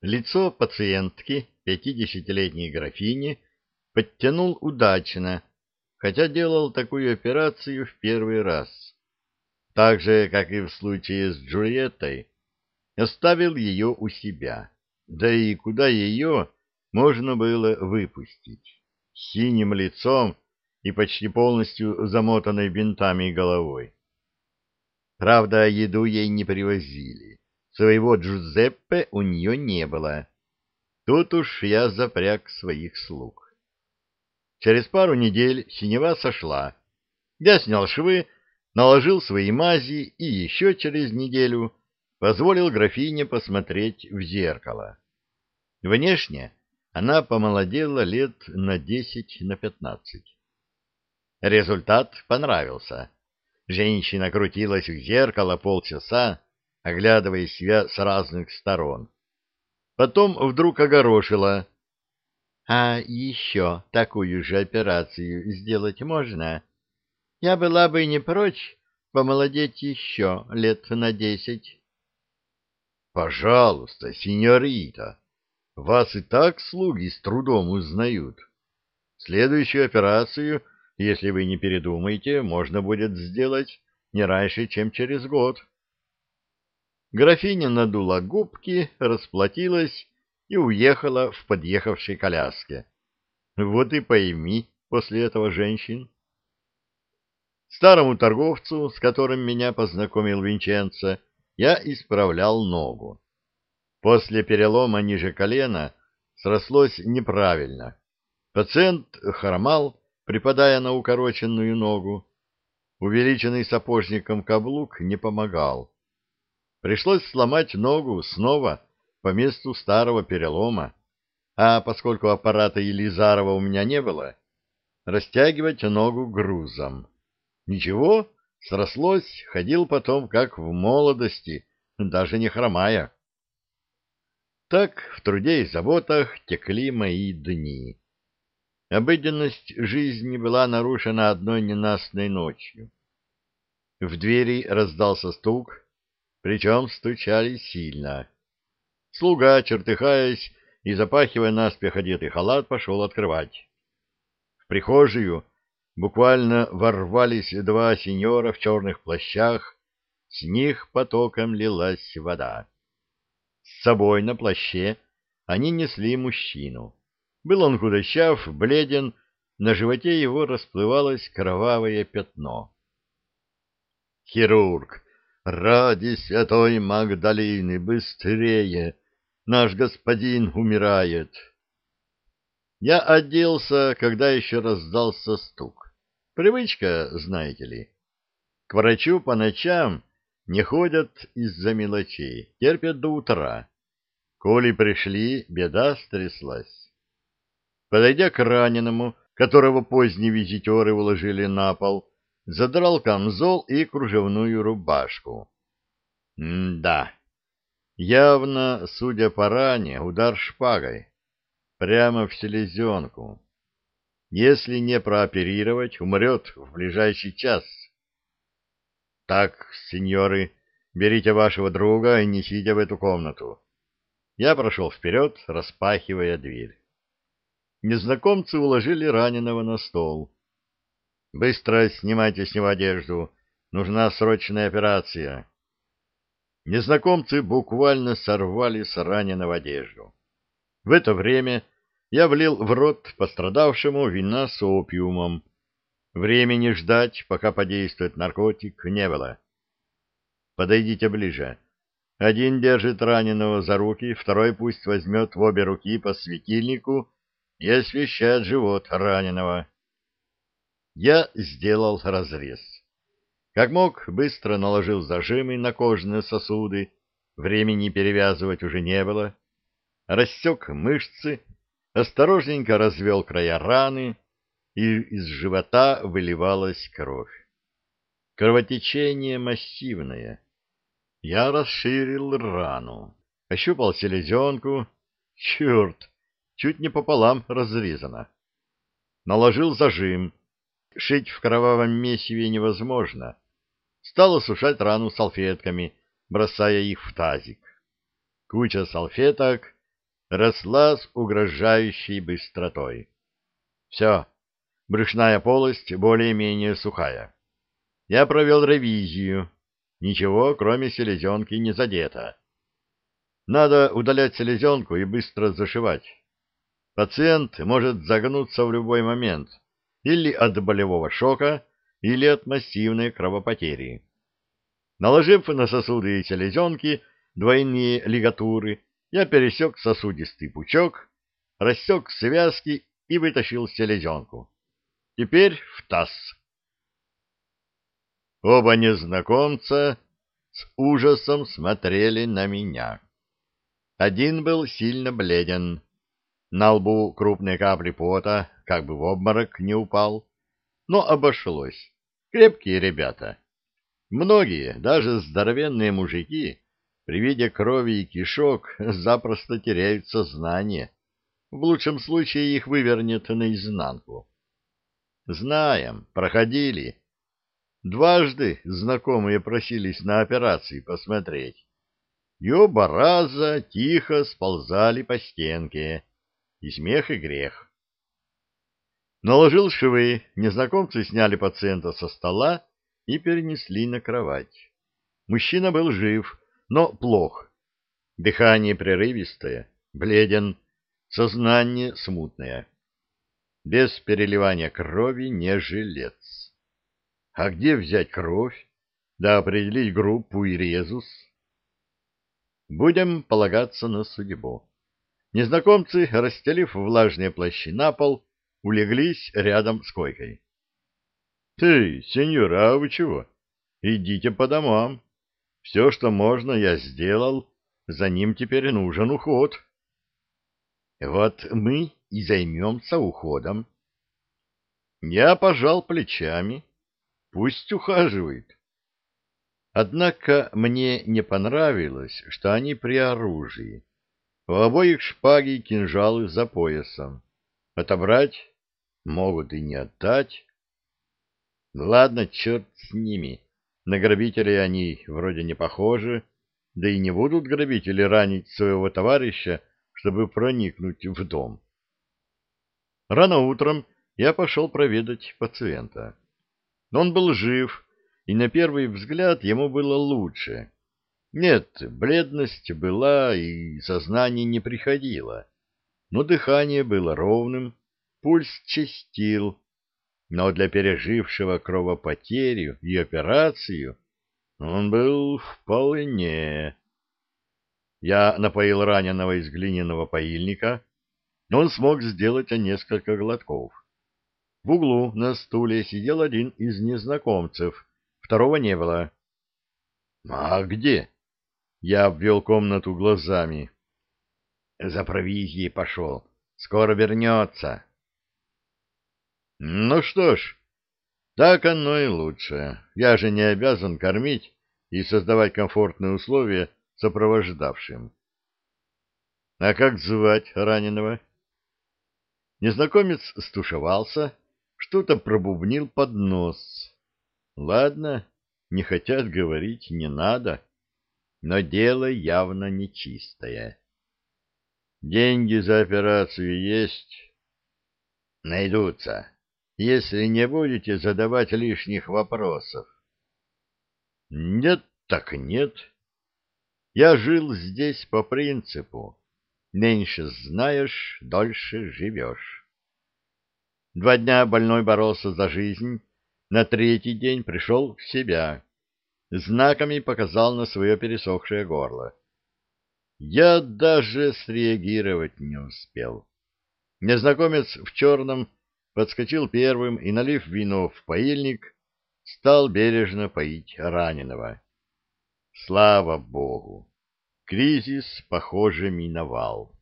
Лицо пациентки, пятидесятилетней графини, подтянул удачно, хотя делал такую операцию в первый раз. Так же, как и в случае с Джульеттой, оставил ее у себя. Да и куда ее можно было выпустить? Синим лицом и почти полностью замотанной бинтами головой. Правда, еду ей не привозили. Своего Джузеппе у нее не было. Тут уж я запряг своих слуг. Через пару недель синева сошла. Я снял швы, наложил свои мази и еще через неделю позволил графине посмотреть в зеркало. Внешне она помолодела лет на десять, на пятнадцать. Результат понравился. Женщина крутилась у зеркала полчаса, оглядывая себя с разных сторон. Потом вдруг огорошила. — А еще такую же операцию сделать можно? Я была бы не прочь помолодеть еще лет на десять. — Пожалуйста, сеньорита, вас и так слуги с трудом узнают. Следующую операцию если вы не передумаете, можно будет сделать не раньше, чем через год. Графиня надула губки, расплатилась и уехала в подъехавшей коляске. Вот и пойми после этого женщин. Старому торговцу, с которым меня познакомил Винченцо, я исправлял ногу. После перелома ниже колена срослось неправильно. Пациент хромал, припадая на укороченную ногу. Увеличенный сапожником каблук не помогал. Пришлось сломать ногу снова по месту старого перелома, а поскольку аппарата Елизарова у меня не было, растягивать ногу грузом. Ничего, срослось, ходил потом, как в молодости, даже не хромая. Так в труде и заботах текли мои дни. Обыденность жизни была нарушена одной ненастной ночью. В двери раздался стук, причем стучали сильно. Слуга, чертыхаясь и запахивая наспех одетый халат, пошел открывать. В прихожую буквально ворвались два сеньора в черных плащах, с них потоком лилась вода. С собой на плаще они несли мужчину. Был он худощав, бледен, на животе его расплывалось кровавое пятно. «Хирург, ради святой Магдалины, быстрее! Наш господин умирает!» Я оделся, когда еще раздался стук. Привычка, знаете ли. К врачу по ночам не ходят из-за мелочей, терпят до утра. Коли пришли, беда стряслась. Подойдя к раненому, которого поздние визитеры уложили на пол, задрал камзол и кружевную рубашку. М-да, явно, судя по ране, удар шпагой. Прямо в селезенку. Если не прооперировать, умрет в ближайший час. Так, сеньоры, берите вашего друга и несите в эту комнату. Я прошел вперед, распахивая дверь. Незнакомцы уложили раненого на стол. «Быстро снимайте с него одежду. Нужна срочная операция». Незнакомцы буквально сорвали с раненого одежду. В это время я влил в рот пострадавшему вина с опиумом. Времени ждать, пока подействует наркотик, не было. Подойдите ближе. Один держит раненого за руки, второй пусть возьмет в обе руки по светильнику и освещает живот раненого. Я сделал разрез. Как мог, быстро наложил зажимы на кожные сосуды, времени перевязывать уже не было. Рассек мышцы, осторожненько развел края раны, и из живота выливалась кровь. Кровотечение массивное. Я расширил рану, ощупал селезенку. Черт, чуть не пополам разрезана. Наложил зажим. Шить в кровавом месиве невозможно. Стал осушать рану салфетками, бросая их в тазик. Куча салфеток росла с угрожающей быстротой. Все, брюшная полость более-менее сухая. Я провел ревизию. Ничего, кроме селезенки, не задето. Надо удалять селезенку и быстро зашивать. Пациент может загнуться в любой момент, или от болевого шока, или от массивной кровопотери. Наложив на сосуды и селезенки двойные лигатуры, я пересек сосудистый пучок, рассек связки и вытащил селезенку. Теперь в таз. Оба незнакомца с ужасом смотрели на меня. Один был сильно бледен. На лбу крупные капли пота, как бы в обморок не упал. Но обошлось. Крепкие ребята. Многие, даже здоровенные мужики, при виде крови и кишок запросто теряют сознание. В лучшем случае их вывернет наизнанку. Знаем, проходили. Дважды знакомые просились на операции посмотреть и раза тихо сползали по стенке, и смех, и грех. Наложил швы, незнакомцы сняли пациента со стола и перенесли на кровать. Мужчина был жив, но плох. Дыхание прерывистое, бледен, сознание смутное. Без переливания крови не жилец. А где взять кровь? Да определить группу и резус? Будем полагаться на судьбу. Незнакомцы, расстелив влажные плащи на пол, улеглись рядом с койкой. — Ты, сеньора, а вы чего? Идите по домам. Все, что можно, я сделал. За ним теперь нужен уход. — Вот мы и займемся уходом. Я пожал плечами. Пусть ухаживает. Однако мне не понравилось, что они при оружии. У обоих шпаги и кинжалы за поясом. Отобрать могут и не отдать. Ладно, черт с ними. На грабителей они вроде не похожи, да и не будут грабители ранить своего товарища, чтобы проникнуть в дом. Рано утром я пошел проведать пациента. Он был жив, и на первый взгляд ему было лучше. Нет, бледность была, и сознание не приходило, но дыхание было ровным, пульс чистил, но для пережившего кровопотерю и операцию он был вполне. Я напоил раненого из глиняного поильника, но он смог сделать несколько глотков. В углу на стуле сидел один из незнакомцев — Второго не было. — А где? Я обвел комнату глазами. — За провизией пошел. Скоро вернется. — Ну что ж, так оно и лучше. Я же не обязан кормить и создавать комфортные условия сопровождавшим. — А как звать раненого? Незнакомец стушевался, что-то пробубнил под нос. Ладно, не хотят говорить, не надо, но дело явно нечистое. Деньги за операцию есть? Найдутся, если не будете задавать лишних вопросов. Нет, так нет. Я жил здесь по принципу «меньше знаешь, дольше живешь». Два дня больной боролся за жизнь, на третий день пришел в себя. Знаками показал на свое пересохшее горло. Я даже среагировать не успел. Незнакомец в черном подскочил первым и, налив вино в поильник, стал бережно поить раненого. Слава богу! Кризис, похоже, миновал.